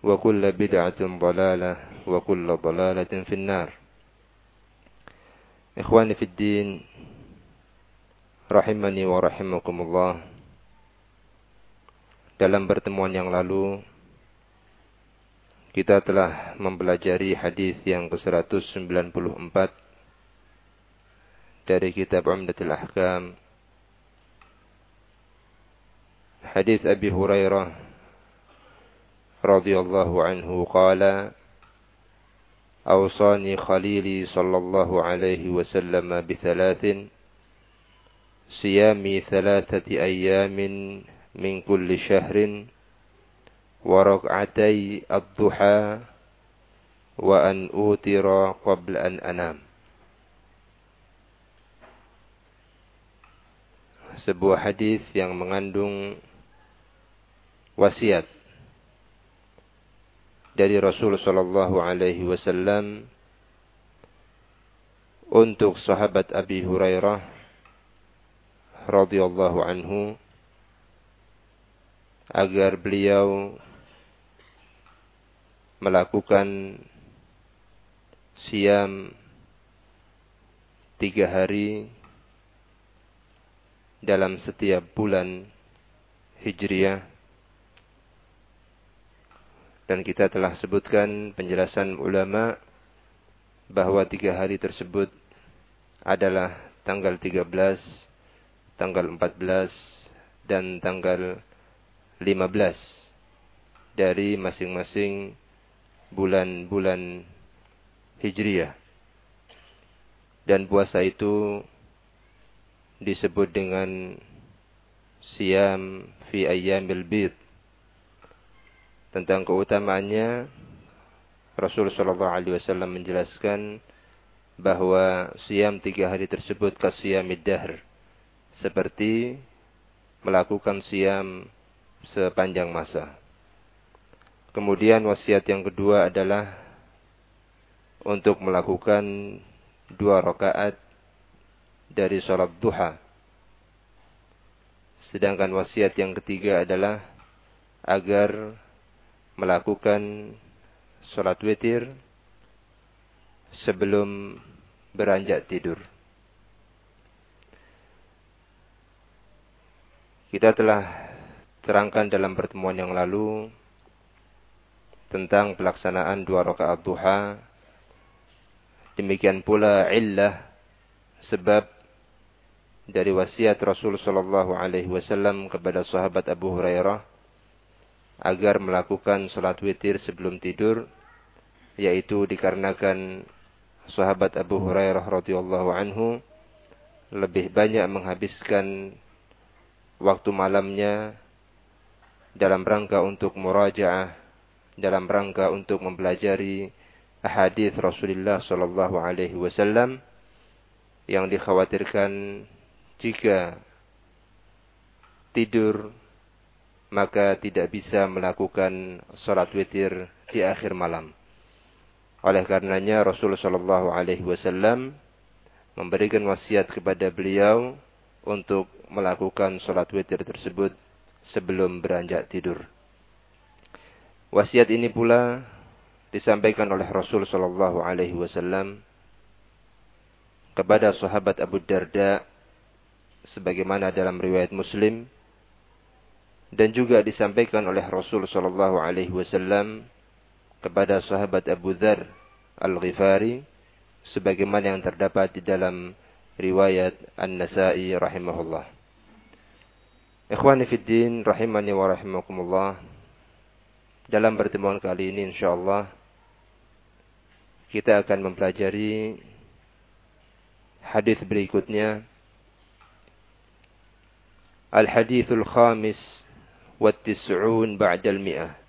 وكل بدعة ضلالة وكل ضلالة في النار إخواني في الدين rahimani wa rahimakumullah dalam pertemuan yang lalu kita telah mempelajari hadis yang ke-194 dari kitab Umdatul Ahkam hadis Abi Hurairah رضي الله عنه قال أوصاني خليلي صلى الله عليه وسلم بثلاث صيام ثلاثة أيام من كل شهر وركعتي الضحى وأن أوتر قبل أن أنام sebuah hadis yang mengandung wasiat dari Rasul Shallallahu Alaihi Wasallam untuk sahabat Abi Hurairah radhiyallahu anhu agar beliau melakukan siam tiga hari dalam setiap bulan Hijriah dan kita telah sebutkan penjelasan ulama bahwa tiga hari tersebut adalah tanggal 13, tanggal 14, dan tanggal 15 dari masing-masing bulan-bulan Hijriah. Dan puasa itu disebut dengan siam fi ayyamil bid tentang keutamaannya Rasul Shallallahu Alaihi Wasallam menjelaskan bahwa siam tiga hari tersebut kasiyamid dahr seperti melakukan siam sepanjang masa. Kemudian wasiat yang kedua adalah untuk melakukan dua rakaat dari sholat duha. Sedangkan wasiat yang ketiga adalah agar melakukan sholat witir sebelum beranjak tidur. Kita telah terangkan dalam pertemuan yang lalu tentang pelaksanaan dua rakaat duha. Demikian pula illah sebab dari wasiat Rasul sallallahu alaihi wasallam kepada sahabat Abu Hurairah agar melakukan sholat witir sebelum tidur, yaitu dikarenakan sahabat Abu Hurairah radhiyallahu anhu lebih banyak menghabiskan waktu malamnya dalam rangka untuk murajaah, dalam rangka untuk mempelajari hadis Rasulullah sallallahu alaihi wasallam yang dikhawatirkan jika tidur maka tidak bisa melakukan sholat witir di akhir malam. Oleh karenanya Rasul Shallallahu Alaihi Wasallam memberikan wasiat kepada beliau untuk melakukan sholat witir tersebut sebelum beranjak tidur. Wasiat ini pula disampaikan oleh Rasul Shallallahu Alaihi Wasallam kepada sahabat Abu Darda sebagaimana dalam riwayat Muslim dan juga disampaikan oleh Rasul Shallallahu Alaihi Wasallam kepada sahabat Abu Dhar Al-Ghifari sebagaimana yang terdapat di dalam riwayat An-Nasa'i rahimahullah. Ikhwani fid din rahimani wa rahimakumullah. Dalam pertemuan kali ini insyaallah kita akan mempelajari hadis berikutnya Al-Hadithul Khamis Tis'un ba'da al-Mi'ah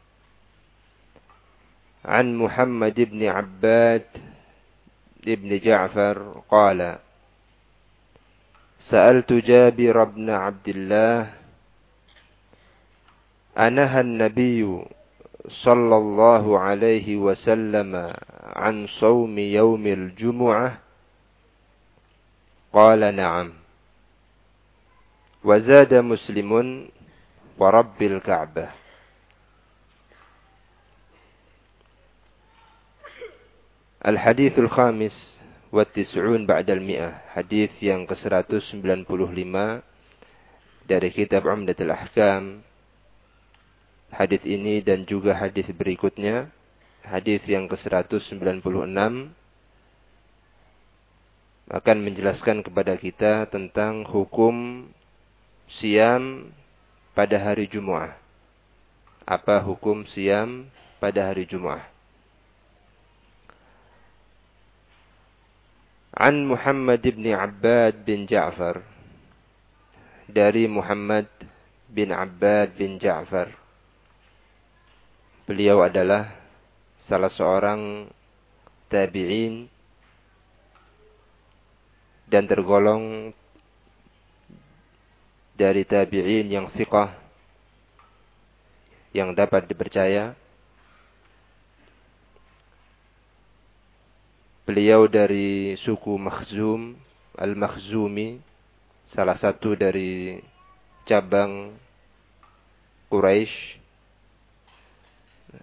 عن محمد بن عباد بن جعفر قال سألت جابر بن عبد الله أنهى النبي صلى الله عليه وسلم عن صوم يوم الجمعة؟ قال نعم. وزاد مسلم warabbil ka'bah. Al-Hadith Al-Khamis wa Tis'un Ba'dal Mi'ah. Hadith yang ke-195 dari kitab Umdatul Ahkam. Hadith ini dan juga hadith berikutnya. Hadith yang ke-196 akan menjelaskan kepada kita tentang hukum siam pada hari Jumat. Apa hukum siam pada hari Jumat? An Muhammad bin Abbad bin Ja'far dari Muhammad bin Abbad bin Ja'far. Beliau adalah salah seorang tabi'in dan tergolong dari tabi'in yang fiqah yang dapat dipercaya Beliau dari suku Makhzum, Al-Makhzumi, salah satu dari cabang Quraisy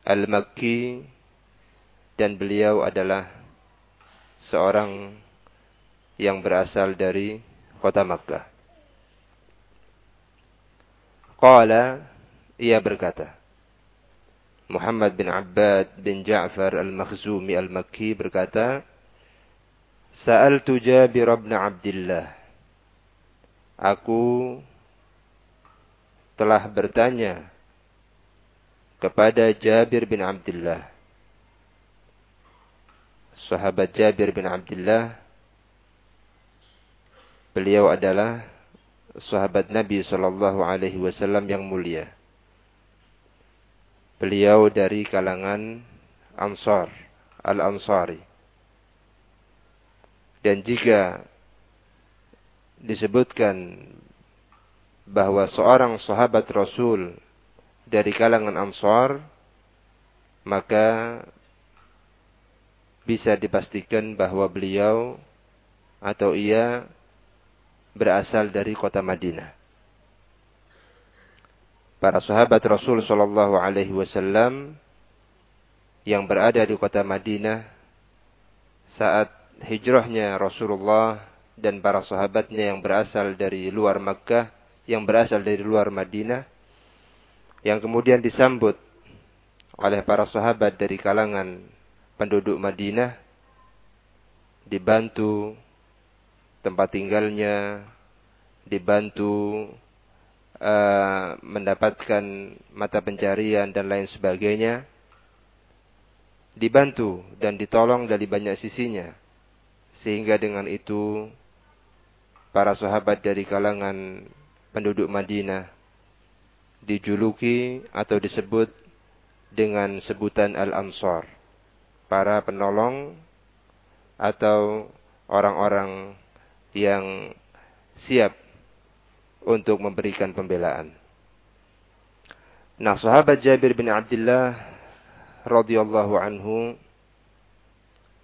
Al-Makki dan beliau adalah seorang yang berasal dari kota Makkah. Qala ia berkata Muhammad bin Abbad bin Ja'far Al-Makhzumi Al-Makki berkata Sa'altu Jabir bin Abdullah. Aku telah bertanya kepada Jabir bin Abdullah. Sahabat Jabir bin Abdullah beliau adalah sahabat Nabi sallallahu alaihi wasallam yang mulia. Beliau dari kalangan Ansar, Al-Ansari. Dan jika disebutkan bahwa seorang sahabat Rasul dari kalangan Ansar, maka bisa dipastikan bahwa beliau atau ia berasal dari kota Madinah. Para sahabat Rasul Shallallahu Alaihi Wasallam yang berada di kota Madinah saat hijrahnya Rasulullah dan para sahabatnya yang berasal dari luar Makkah, yang berasal dari luar Madinah, yang kemudian disambut oleh para sahabat dari kalangan penduduk Madinah, dibantu tempat tinggalnya, dibantu uh, mendapatkan mata pencarian dan lain sebagainya, dibantu dan ditolong dari banyak sisinya sehingga dengan itu para sahabat dari kalangan penduduk Madinah dijuluki atau disebut dengan sebutan Al-Ansar. Para penolong atau orang-orang yang siap untuk memberikan pembelaan. Nah, sahabat Jabir bin Abdullah radhiyallahu anhu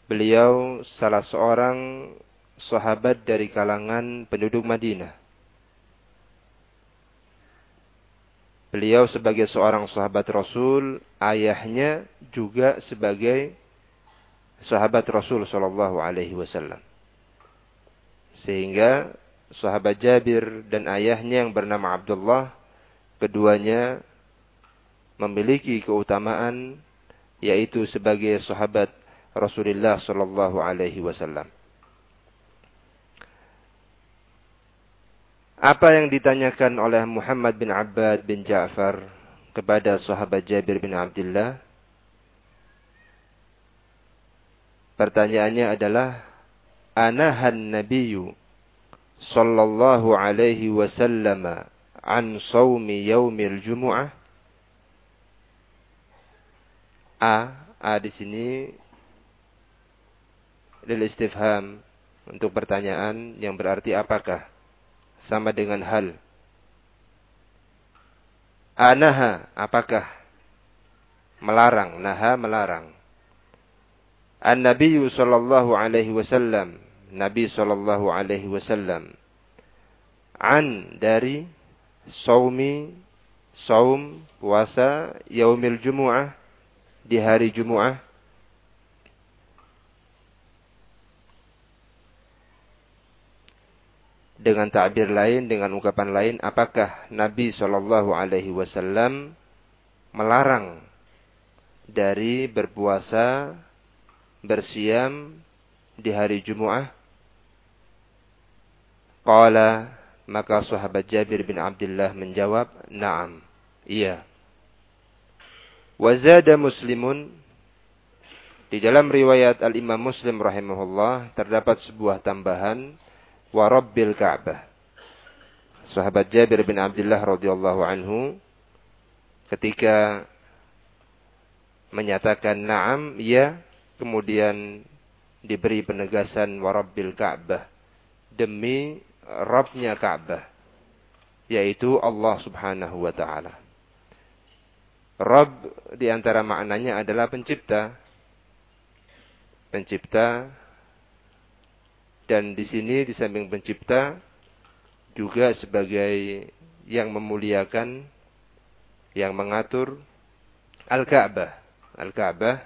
beliau salah seorang sahabat dari kalangan penduduk Madinah. Beliau sebagai seorang sahabat Rasul, ayahnya juga sebagai sahabat Rasul Shallallahu Alaihi Wasallam. Sehingga sahabat Jabir dan ayahnya yang bernama Abdullah, keduanya memiliki keutamaan yaitu sebagai sahabat Rasulullah Shallallahu Alaihi Wasallam. Apa yang ditanyakan oleh Muhammad bin Abbad bin Ja'far kepada sahabat Jabir bin Abdullah? Pertanyaannya adalah Anahan Nabiyyu sallallahu alaihi wasallam an saumi yaumil jumu'ah A A di sini lil istifham untuk pertanyaan yang berarti apakah sama dengan hal. Anaha, apakah? Melarang, naha melarang. An-Nabi sallallahu alaihi wasallam, Nabi sallallahu alaihi wasallam an dari saumi saum puasa yaumil jumu'ah di hari Jumu'ah dengan takbir lain, dengan ungkapan lain, apakah Nabi Shallallahu Alaihi Wasallam melarang dari berpuasa, bersiam di hari Jumu'ah? Qala maka sahabat Jabir bin Abdullah menjawab, "Na'am." Iya. Wazada Muslimun di dalam riwayat Al-Imam Muslim rahimahullah terdapat sebuah tambahan wa rabbil Ka'bah. Sahabat Jabir bin Abdullah radhiyallahu anhu ketika menyatakan na'am ya kemudian diberi penegasan wa rabbil Ka'bah demi Rabbnya Ka'bah yaitu Allah Subhanahu wa taala. Rabb di antara maknanya adalah pencipta. Pencipta dan di sini di samping pencipta juga sebagai yang memuliakan, yang mengatur Al-Ka'bah. Al-Ka'bah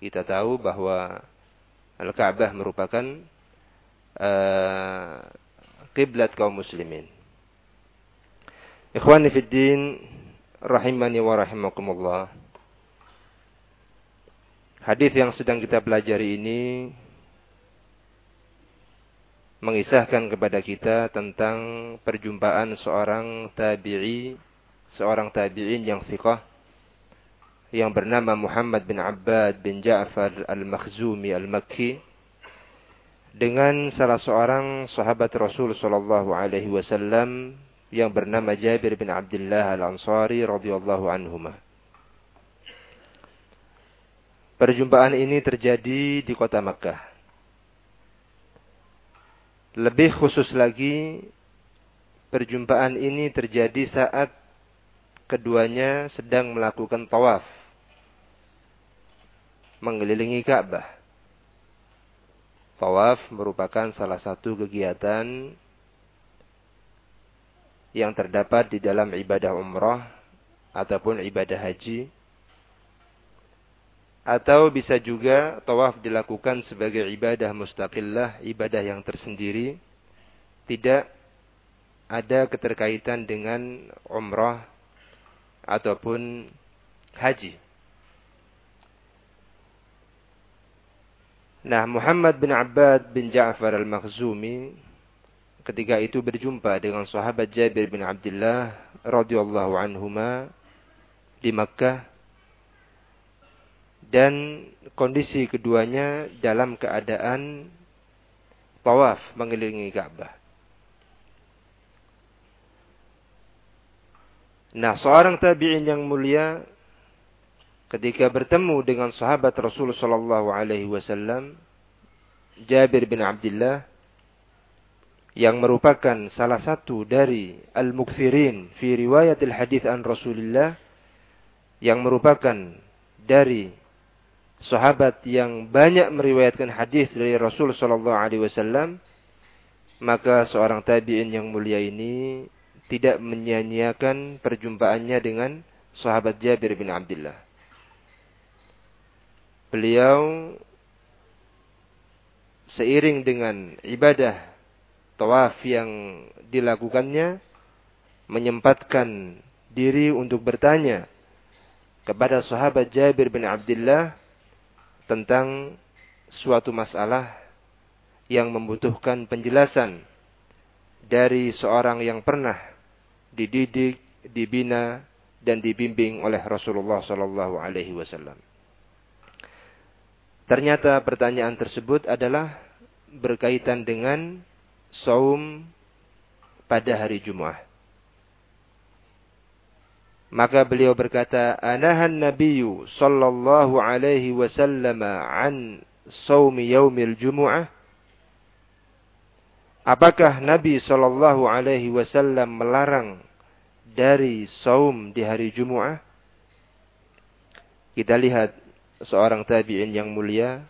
kita tahu bahwa Al-Ka'bah merupakan uh, kiblat kaum muslimin. Ikhwani fid din rahimani wa rahimakumullah. Hadis yang sedang kita pelajari ini mengisahkan kepada kita tentang perjumpaan seorang tabi'i, seorang tabi'in yang fiqah yang bernama Muhammad bin Abbad bin Ja'far al-Makhzumi al-Makki dengan salah seorang sahabat Rasul sallallahu alaihi wasallam yang bernama Jabir bin Abdullah al-Ansari radhiyallahu anhuma. Perjumpaan ini terjadi di kota Makkah. Lebih khusus lagi, perjumpaan ini terjadi saat keduanya sedang melakukan tawaf. Mengelilingi Ka'bah. Tawaf merupakan salah satu kegiatan yang terdapat di dalam ibadah umrah ataupun ibadah haji atau bisa juga tawaf dilakukan sebagai ibadah mustaqillah, ibadah yang tersendiri, tidak ada keterkaitan dengan umrah ataupun haji. Nah, Muhammad bin Abbad bin Ja'far al-Makhzumi ketika itu berjumpa dengan sahabat Jabir bin Abdullah radhiyallahu anhuma di Makkah dan kondisi keduanya dalam keadaan tawaf mengelilingi Ka'bah. Nah, seorang tabi'in yang mulia ketika bertemu dengan sahabat Rasul sallallahu alaihi wasallam Jabir bin Abdullah yang merupakan salah satu dari al-mukthirin fi riwayat al-hadis an Rasulullah yang merupakan dari sahabat yang banyak meriwayatkan hadis dari Rasul Shallallahu Alaihi Wasallam, maka seorang tabiin yang mulia ini tidak menyia-nyiakan perjumpaannya dengan sahabat Jabir bin Abdullah. Beliau seiring dengan ibadah tawaf yang dilakukannya menyempatkan diri untuk bertanya kepada sahabat Jabir bin Abdullah tentang suatu masalah yang membutuhkan penjelasan dari seorang yang pernah dididik, dibina, dan dibimbing oleh Rasulullah Sallallahu Alaihi Wasallam. Ternyata pertanyaan tersebut adalah berkaitan dengan saum pada hari Jumat. Maka beliau berkata, "Anahan Nabiyyu sallallahu alaihi wasallam an saumi yaumil Jumu'ah?" Apakah Nabi sallallahu alaihi wasallam melarang dari saum di hari Jumu'ah? Kita lihat seorang tabi'in yang mulia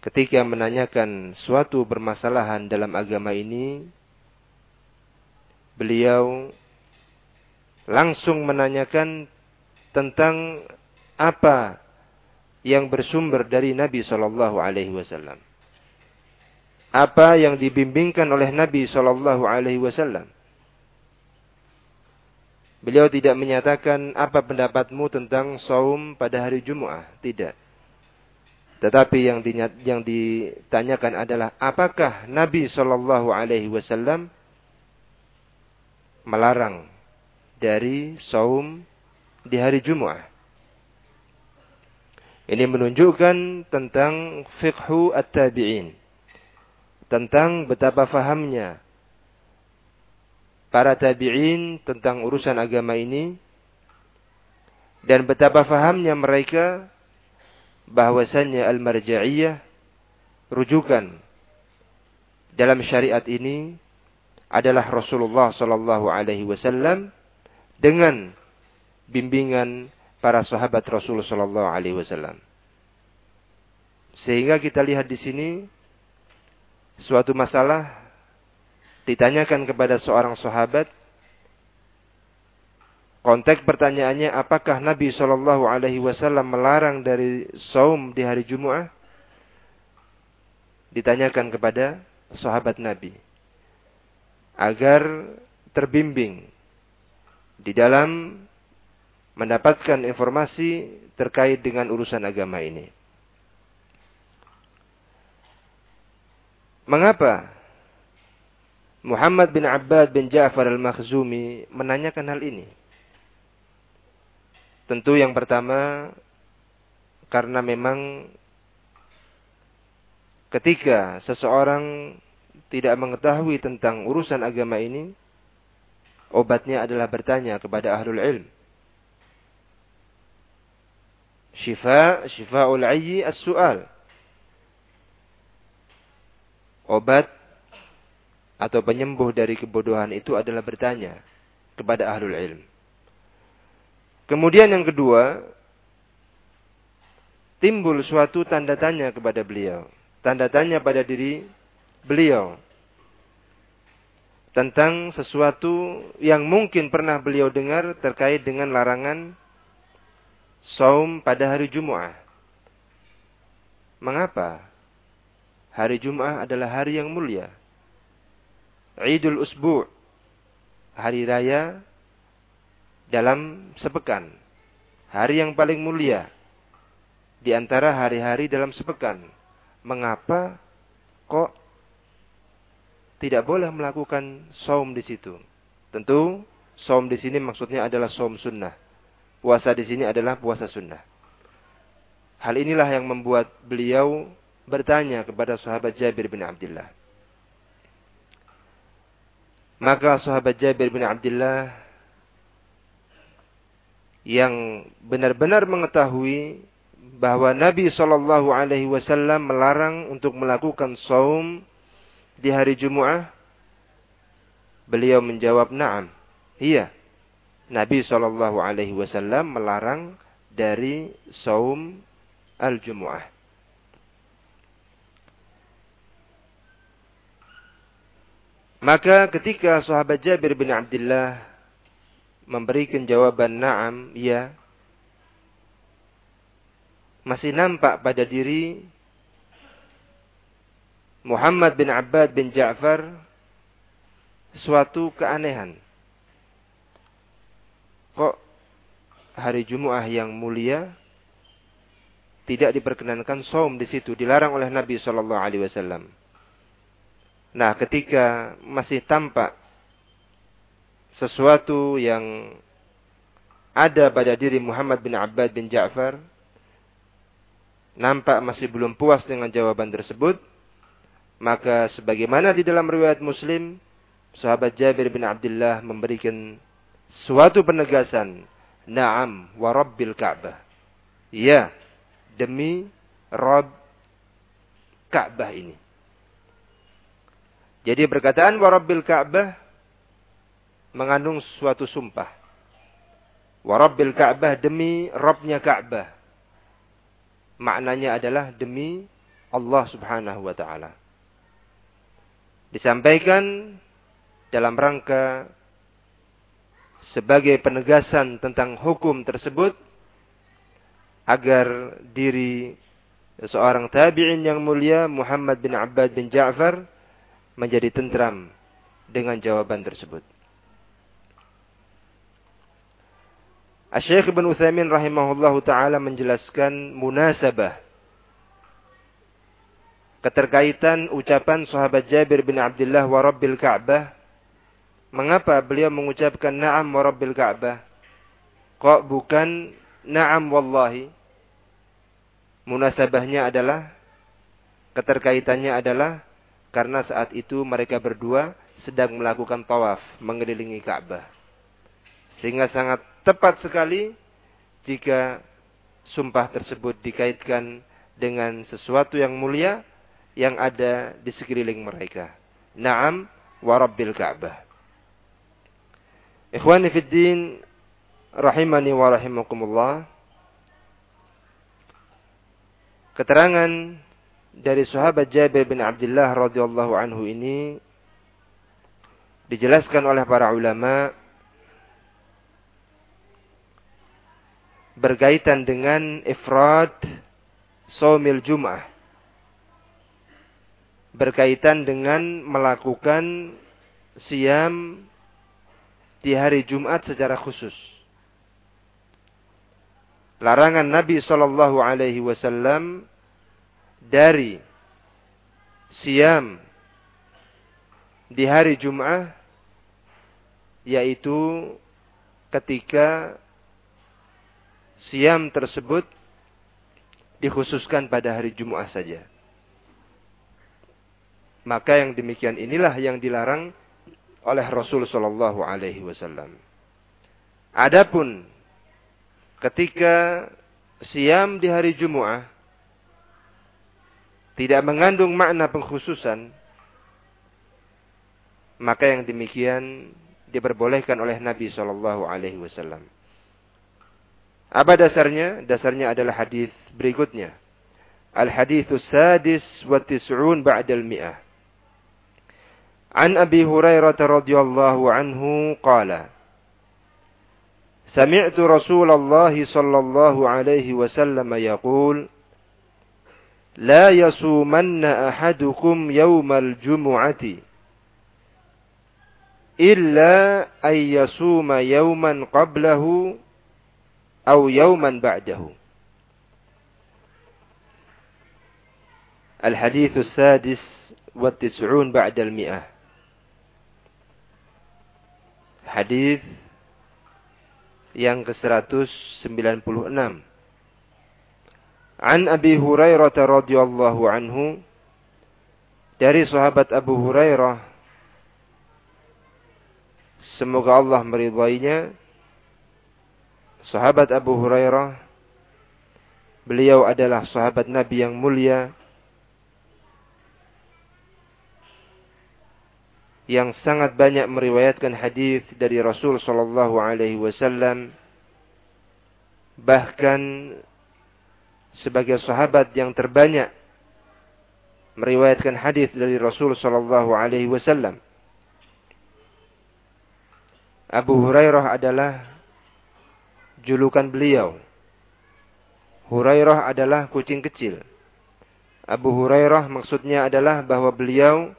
ketika menanyakan suatu permasalahan dalam agama ini, beliau langsung menanyakan tentang apa yang bersumber dari Nabi Shallallahu Alaihi Wasallam. Apa yang dibimbingkan oleh Nabi Shallallahu Alaihi Wasallam. Beliau tidak menyatakan apa pendapatmu tentang saum pada hari Jumat, tidak. Tetapi yang, yang ditanyakan adalah apakah Nabi Shallallahu Alaihi Wasallam melarang dari saum di hari Jumat. Ini menunjukkan tentang fiqhu at-tabi'in. Tentang betapa fahamnya para tabi'in tentang urusan agama ini. Dan betapa fahamnya mereka bahwasannya al-marja'iyah rujukan dalam syariat ini adalah Rasulullah sallallahu alaihi wasallam dengan bimbingan para sahabat Rasulullah Sallallahu Alaihi Wasallam. Sehingga kita lihat di sini suatu masalah ditanyakan kepada seorang sahabat. Konteks pertanyaannya, apakah Nabi Shallallahu Alaihi Wasallam melarang dari saum di hari Jumat? Ditanyakan kepada sahabat Nabi agar terbimbing di dalam mendapatkan informasi terkait dengan urusan agama ini. Mengapa Muhammad bin Abbad bin Ja'far al-Makhzumi menanyakan hal ini? Tentu yang pertama karena memang ketika seseorang tidak mengetahui tentang urusan agama ini, Obatnya adalah bertanya kepada ahlul ilm. Syifa, syifa'ul ayyi as-su'al. Obat atau penyembuh dari kebodohan itu adalah bertanya kepada ahlul ilm. Kemudian yang kedua, timbul suatu tanda tanya kepada beliau. Tanda tanya pada diri beliau tentang sesuatu yang mungkin pernah beliau dengar terkait dengan larangan saum pada hari Jumat. Mengapa? Hari Jumat adalah hari yang mulia. Idul Usbu' hari raya dalam sepekan. Hari yang paling mulia di antara hari-hari dalam sepekan. Mengapa kok tidak boleh melakukan saum di situ. Tentu saum di sini maksudnya adalah saum sunnah. Puasa di sini adalah puasa sunnah. Hal inilah yang membuat beliau bertanya kepada sahabat Jabir bin Abdullah. Maka sahabat Jabir bin Abdullah yang benar-benar mengetahui bahwa Nabi Shallallahu Alaihi Wasallam melarang untuk melakukan saum di hari Jumat? Beliau menjawab, "Na'am." Iya. Nabi Shallallahu alaihi wasallam melarang dari saum al-Jumu'ah. Maka ketika sahabat Jabir bin Abdullah memberikan jawaban na'am, ya, masih nampak pada diri Muhammad bin Abbad bin Ja'far suatu keanehan. Kok hari Jumu'ah yang mulia tidak diperkenankan saum di situ, dilarang oleh Nabi Shallallahu alaihi wasallam. Nah, ketika masih tampak sesuatu yang ada pada diri Muhammad bin Abbad bin Ja'far, nampak masih belum puas dengan jawaban tersebut, maka sebagaimana di dalam riwayat Muslim, sahabat Jabir bin Abdullah memberikan suatu penegasan, "Na'am wa rabbil Ka'bah." Ya, demi Rabb Ka'bah ini. Jadi perkataan warabbil Ka'bah mengandung suatu sumpah. Warabbil Ka'bah demi Rabbnya Ka'bah. Maknanya adalah demi Allah subhanahu wa ta'ala. Disampaikan dalam rangka sebagai penegasan tentang hukum tersebut agar diri seorang tabi'in yang mulia Muhammad bin Abbad bin Ja'far menjadi tentram dengan jawaban tersebut. Asy-Syaikh Ibnu Utsaimin rahimahullahu taala menjelaskan munasabah keterkaitan ucapan sahabat Jabir bin Abdullah wa Rabbil Ka'bah. Mengapa beliau mengucapkan na'am wa Rabbil Ka'bah? Kok bukan na'am wallahi? Munasabahnya adalah keterkaitannya adalah karena saat itu mereka berdua sedang melakukan tawaf mengelilingi Ka'bah. Sehingga sangat tepat sekali jika sumpah tersebut dikaitkan dengan sesuatu yang mulia yang ada di sekeliling mereka. Naam wa rabbil Ka'bah. Ikhwani fid din rahimani wa rahimakumullah. Keterangan dari sahabat Jabir bin Abdullah radhiyallahu anhu ini dijelaskan oleh para ulama berkaitan dengan ifrad saumil Jum'ah berkaitan dengan melakukan siam di hari Jumat secara khusus. Larangan Nabi Shallallahu Alaihi Wasallam dari siam di hari Jum'ah yaitu ketika siam tersebut dikhususkan pada hari Jum'ah saja. Maka yang demikian inilah yang dilarang oleh Rasul Shallallahu Alaihi Wasallam. Adapun ketika siam di hari Jum'ah tidak mengandung makna pengkhususan, maka yang demikian diperbolehkan oleh Nabi Shallallahu Alaihi Wasallam. Apa dasarnya? Dasarnya adalah hadis berikutnya. Al hadithus sadis wa tis'un ba'dal mi'ah. An Abi Hurairah radhiyallahu anhu qala Sami'tu Rasulullah sallallahu alaihi wasallam yaqul لا يصومن أحدكم يوم الجمعة إلا أن يصوم يوما قبله أو يوما بعده. الحديث السادس والتسعون بعد المئة. حديث yang ke-196 An Abi Hurairah radhiyallahu anhu dari sahabat Abu Hurairah semoga Allah meridainya sahabat Abu Hurairah beliau adalah sahabat Nabi yang mulia yang sangat banyak meriwayatkan hadis dari Rasul sallallahu alaihi wasallam bahkan sebagai sahabat yang terbanyak meriwayatkan hadis dari Rasul sallallahu alaihi wasallam. Abu Hurairah adalah julukan beliau. Hurairah adalah kucing kecil. Abu Hurairah maksudnya adalah bahwa beliau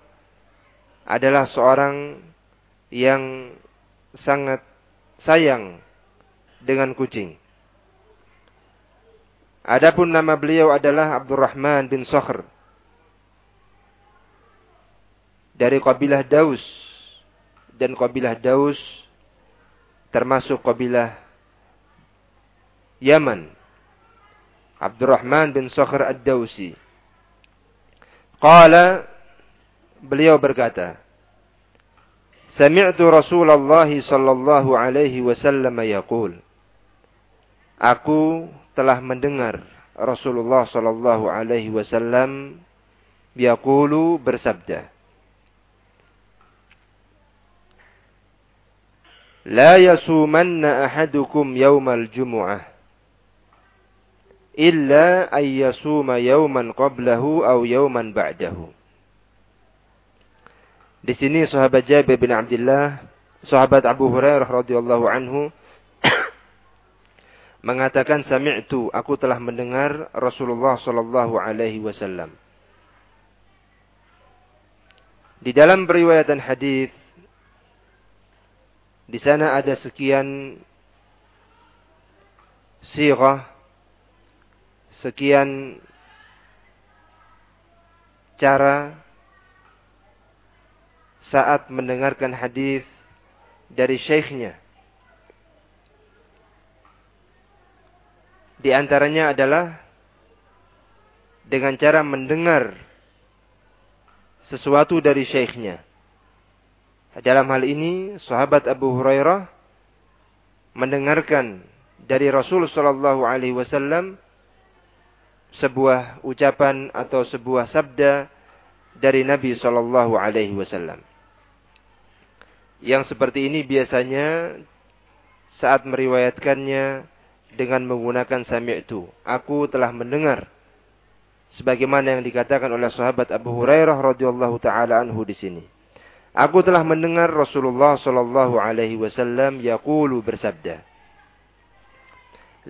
adalah seorang yang sangat sayang dengan kucing. Adapun nama beliau adalah Abdurrahman bin Sakhr dari kabilah Daus dan kabilah Daus termasuk kabilah Yaman. Abdurrahman bin Sakhr Ad-Dausi. Qala beliau berkata, Sami'tu Rasulullah sallallahu alaihi wasallam yaqul Aku telah mendengar Rasulullah sallallahu alaihi wasallam yaqulu bersabda La yasumanna ahadukum yawmal jumu'ah illa ayyasuma yawman qablahu aw yawman ba'dahu. Di sini sahabat Jabir bin Abdullah, sahabat Abu Hurairah radhiyallahu anhu mengatakan sami'tu aku telah mendengar Rasulullah sallallahu alaihi wasallam. Di dalam periwayatan hadis di sana ada sekian sirah, sekian cara saat mendengarkan hadis dari syekhnya. Di antaranya adalah dengan cara mendengar sesuatu dari syekhnya. Dalam hal ini sahabat Abu Hurairah mendengarkan dari Rasul sallallahu alaihi wasallam sebuah ucapan atau sebuah sabda dari Nabi sallallahu alaihi wasallam. Yang seperti ini biasanya saat meriwayatkannya dengan menggunakan sami'tu. Aku telah mendengar sebagaimana yang dikatakan oleh sahabat Abu Hurairah radhiyallahu taala anhu di sini. Aku telah mendengar Rasulullah sallallahu alaihi wasallam yaqulu bersabda.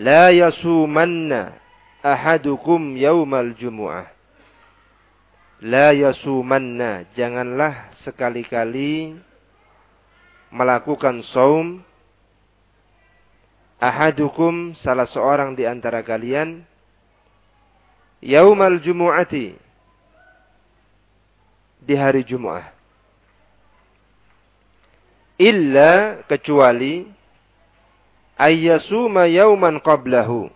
La yasumanna ahadukum yaumal jumu'ah. La yasumanna, janganlah sekali-kali melakukan saum ahadukum salah seorang di antara kalian yaumal jumu'ati di hari Jumat illa kecuali ayyasuma yauman qablahu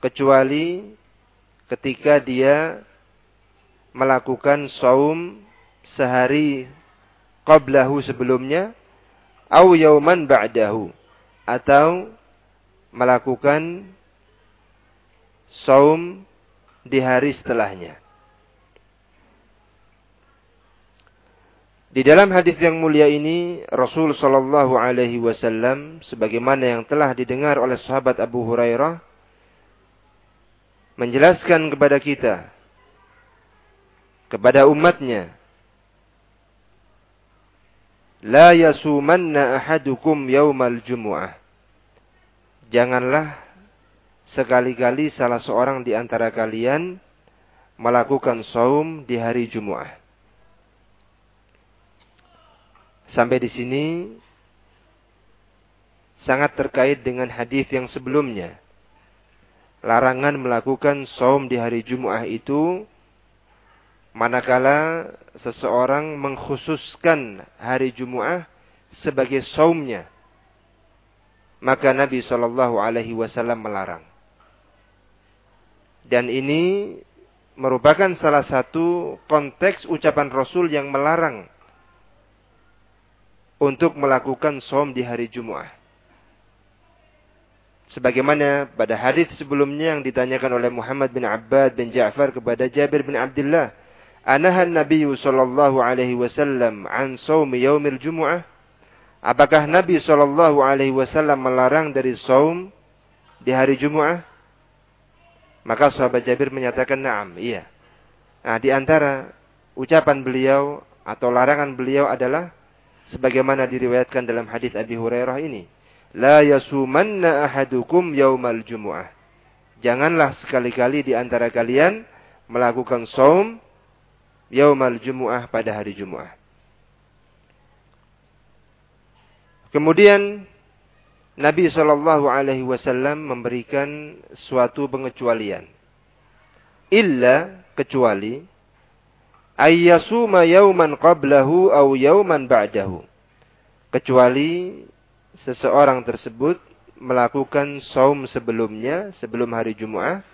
kecuali ketika dia melakukan saum sehari qablahu sebelumnya au yauman ba'dahu atau melakukan saum di hari setelahnya. Di dalam hadis yang mulia ini Rasul Shallallahu Alaihi Wasallam sebagaimana yang telah didengar oleh sahabat Abu Hurairah menjelaskan kepada kita kepada umatnya La yasumanna ahadukum yaumal jumu'ah Janganlah sekali-kali salah seorang di antara kalian melakukan saum di hari Jumat. Sampai di sini sangat terkait dengan hadis yang sebelumnya. Larangan melakukan saum di hari Jumat itu manakala seseorang mengkhususkan hari Jumat sebagai saumnya. Maka Nabi Shallallahu Alaihi Wasallam melarang. Dan ini merupakan salah satu konteks ucapan Rasul yang melarang untuk melakukan som di hari Jumat. Sebagaimana pada hadis sebelumnya yang ditanyakan oleh Muhammad bin Abbad bin Ja'far kepada Jabir bin Abdullah, "Anahan Nabi sallallahu alaihi wasallam an shaumi yaumil Jumu'ah?" Apakah Nabi sallallahu alaihi wasallam melarang dari saum di hari Jumat? Maka sahabat Jabir menyatakan na'am, iya. Nah, di antara ucapan beliau atau larangan beliau adalah sebagaimana diriwayatkan dalam hadis Abi Hurairah ini. La yasumanna ahadukum yaumal jumu'ah. Janganlah sekali-kali di antara kalian melakukan saum yaumal jumu'ah pada hari Jumu'ah. Kemudian Nabi Shallallahu Alaihi Wasallam memberikan suatu pengecualian. Illa kecuali ayyasuma yauman qablahu au yauman ba'dahu. Kecuali seseorang tersebut melakukan saum sebelumnya, sebelum hari Jumat,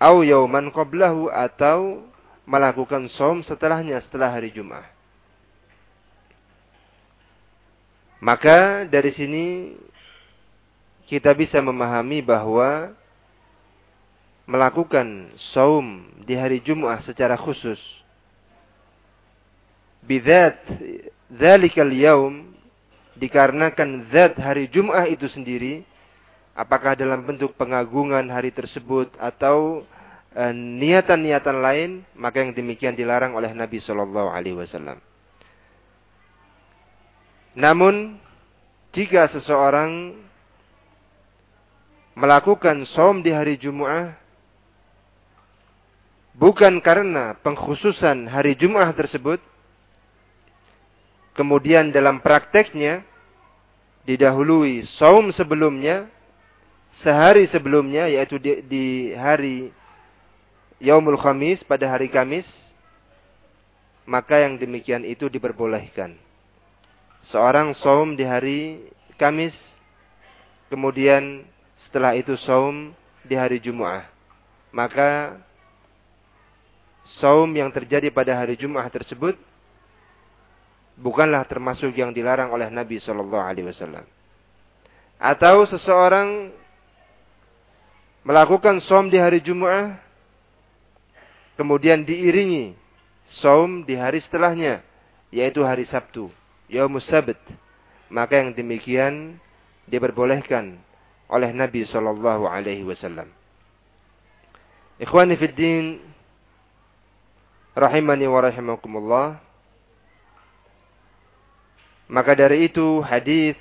au yauman qablahu atau melakukan saum setelahnya, setelah hari Jumat. Maka dari sini kita bisa memahami bahwa melakukan saum di hari Jumat secara khusus bidzat dzalikal yaum dikarenakan zat hari Jumat itu sendiri apakah dalam bentuk pengagungan hari tersebut atau eh, niatan-niatan lain maka yang demikian dilarang oleh Nabi Shallallahu alaihi wasallam. Namun jika seseorang melakukan som di hari Jumat bukan karena pengkhususan hari Jumat tersebut kemudian dalam prakteknya didahului saum sebelumnya sehari sebelumnya yaitu di, di hari Yaumul Khamis pada hari Kamis maka yang demikian itu diperbolehkan seorang saum di hari Kamis, kemudian setelah itu saum di hari Jumat. Maka saum yang terjadi pada hari Jumat tersebut bukanlah termasuk yang dilarang oleh Nabi Shallallahu Alaihi Wasallam. Atau seseorang melakukan saum di hari Jumat, kemudian diiringi saum di hari setelahnya, yaitu hari Sabtu yaumus sabt. Maka yang demikian diperbolehkan oleh Nabi sallallahu alaihi wasallam. Ikhwani fid din rahimani wa rahimakumullah. Maka dari itu hadis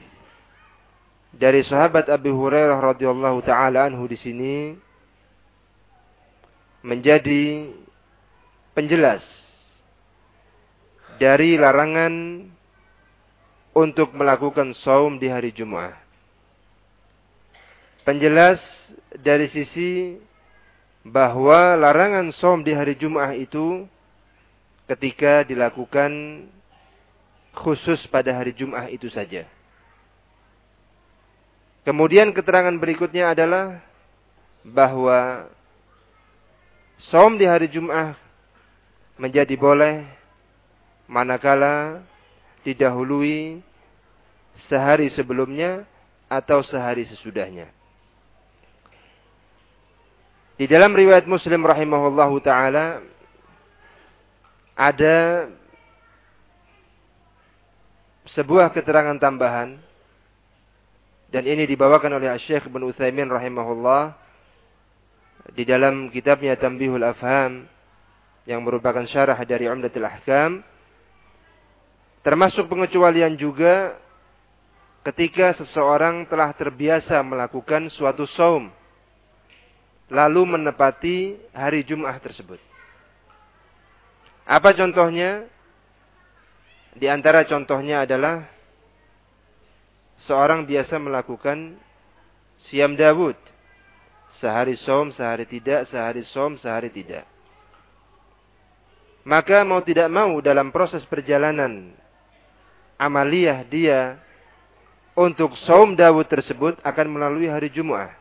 dari sahabat Abu Hurairah radhiyallahu taala anhu di sini menjadi penjelas dari larangan untuk melakukan saum di hari Jumat. Penjelas dari sisi bahwa larangan saum di hari Jumat itu ketika dilakukan khusus pada hari Jumat itu saja. Kemudian keterangan berikutnya adalah bahwa saum di hari Jumat menjadi boleh manakala didahului sehari sebelumnya atau sehari sesudahnya. Di dalam riwayat Muslim rahimahullahu taala ada sebuah keterangan tambahan dan ini dibawakan oleh Syekh bin Utsaimin rahimahullah di dalam kitabnya Tanbihul Afham yang merupakan syarah dari Umdatul Ahkam Termasuk pengecualian juga ketika seseorang telah terbiasa melakukan suatu saum lalu menepati hari Jumat tersebut. Apa contohnya? Di antara contohnya adalah seorang biasa melakukan siam Dawud. Sehari saum, sehari tidak, sehari saum, sehari tidak. Maka mau tidak mau dalam proses perjalanan amaliyah dia untuk saum Dawud tersebut akan melalui hari Jumat.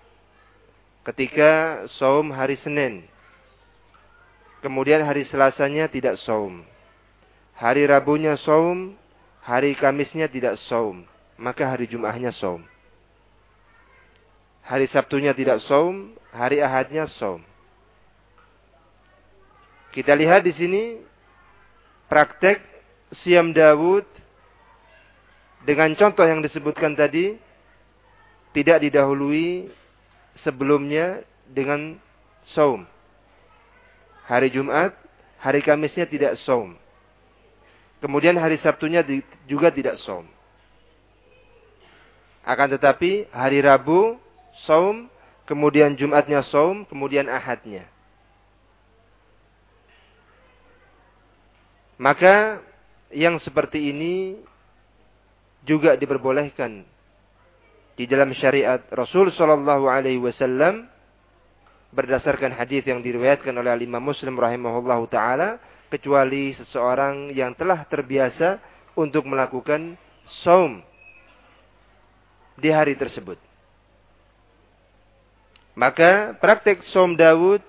Ketika saum hari Senin. Kemudian hari Selasanya tidak saum. Hari Rabunya saum, hari Kamisnya tidak saum. Maka hari Jumatnya saum. Hari Sabtunya tidak saum, hari Ahadnya saum. Kita lihat di sini praktek siam Dawud dengan contoh yang disebutkan tadi, tidak didahului sebelumnya dengan saum. Hari Jumat, hari Kamisnya tidak saum. Kemudian hari Sabtunya juga tidak saum. Akan tetapi hari Rabu saum, kemudian Jumatnya saum, kemudian Ahadnya. Maka yang seperti ini juga diperbolehkan di dalam syariat Rasul Shallallahu Alaihi Wasallam berdasarkan hadis yang diriwayatkan oleh Imam Muslim rahimahullahu taala kecuali seseorang yang telah terbiasa untuk melakukan saum di hari tersebut. Maka praktek saum Dawud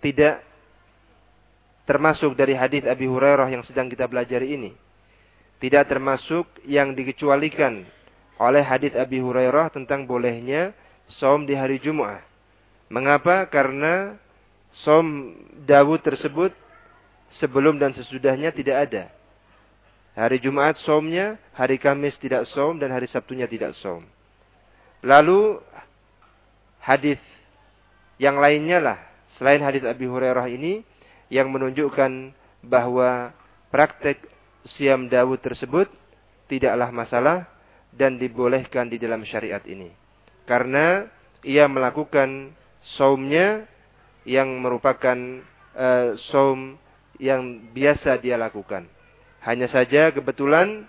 tidak termasuk dari hadis Abi Hurairah yang sedang kita pelajari ini. Tidak termasuk yang dikecualikan oleh hadis Abi Hurairah tentang bolehnya saum di hari Jumat. Mengapa? Karena saum Dawud tersebut sebelum dan sesudahnya tidak ada. Hari Jumat somnya, hari Kamis tidak som, dan hari Sabtunya tidak som. Lalu hadis yang lainnya lah, selain hadis Abi Hurairah ini, yang menunjukkan bahwa praktek siam Dawud tersebut tidaklah masalah dan dibolehkan di dalam syariat ini. Karena ia melakukan saumnya yang merupakan uh, saum yang biasa dia lakukan. Hanya saja kebetulan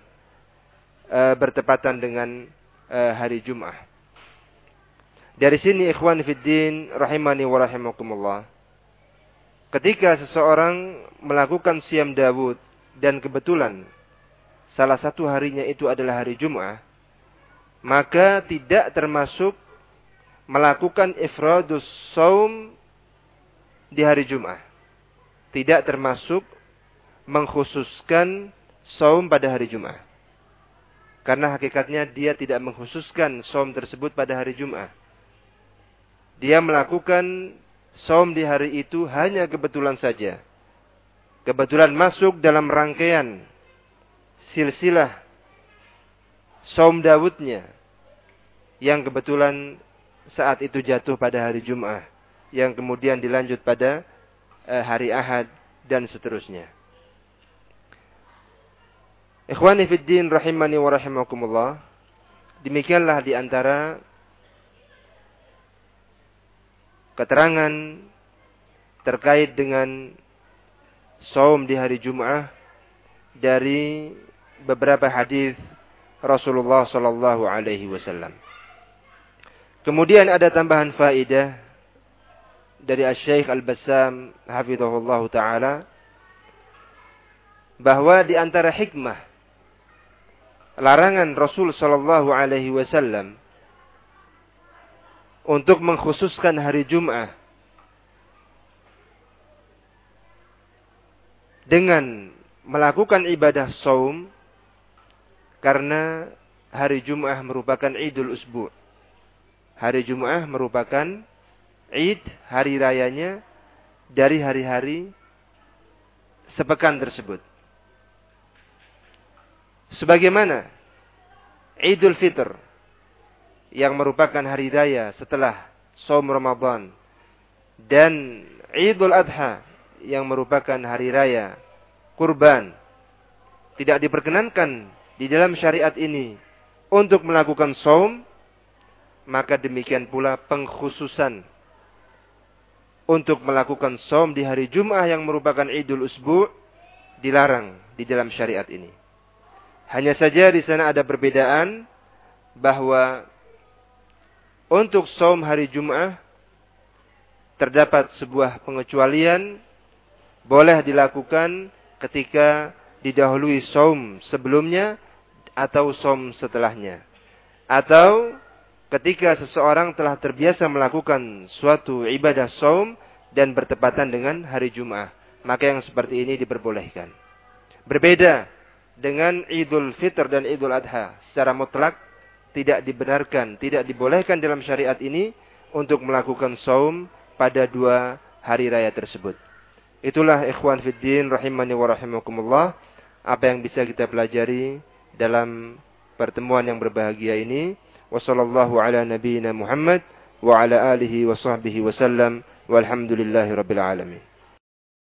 e, bertepatan dengan e, hari Jumat. Dari sini ikhwan fiddin rahimani wa rahimakumullah. Ketika seseorang melakukan siam Dawud dan kebetulan salah satu harinya itu adalah hari Jumat, maka tidak termasuk melakukan ifradus saum di hari Jumat tidak termasuk mengkhususkan saum pada hari Jumat. Karena hakikatnya dia tidak mengkhususkan saum tersebut pada hari Jumat. Dia melakukan saum di hari itu hanya kebetulan saja. Kebetulan masuk dalam rangkaian silsilah saum Dawudnya yang kebetulan saat itu jatuh pada hari Jumat yang kemudian dilanjut pada Eh, hari Ahad dan seterusnya. Ikhwani fiddin rahimani wa rahimakumullah. Demikianlah di antara keterangan terkait dengan saum di hari Jum'ah dari beberapa hadis Rasulullah sallallahu alaihi wasallam. Kemudian ada tambahan faidah dari Syekh Al-Bassam hafizahullah taala bahwa di antara hikmah larangan Rasul sallallahu alaihi wasallam untuk mengkhususkan hari Jumat dengan melakukan ibadah saum karena hari Jumat merupakan Idul Usbu. Hari Jumat merupakan Id hari rayanya dari hari-hari sepekan tersebut. Sebagaimana Idul Fitr yang merupakan hari raya setelah Saum Ramadan dan Idul Adha yang merupakan hari raya kurban tidak diperkenankan di dalam syariat ini untuk melakukan saum maka demikian pula pengkhususan untuk melakukan som di hari Jum'ah yang merupakan Idul Usbu dilarang di dalam syariat ini. Hanya saja di sana ada perbedaan bahwa untuk som hari Jum'ah terdapat sebuah pengecualian boleh dilakukan ketika didahului som sebelumnya atau som setelahnya. Atau ketika seseorang telah terbiasa melakukan suatu ibadah saum dan bertepatan dengan hari Jumat, maka yang seperti ini diperbolehkan. Berbeda dengan Idul Fitr dan Idul Adha, secara mutlak tidak dibenarkan, tidak dibolehkan dalam syariat ini untuk melakukan saum pada dua hari raya tersebut. Itulah ikhwan fiddin rahimani wa rahimakumullah. Apa yang bisa kita pelajari dalam pertemuan yang berbahagia ini. Wa sallallahu ala nabiyina Muhammad wa ala alihi wa sahbihi wa sallam. Walhamdulillahi rabbil alamin.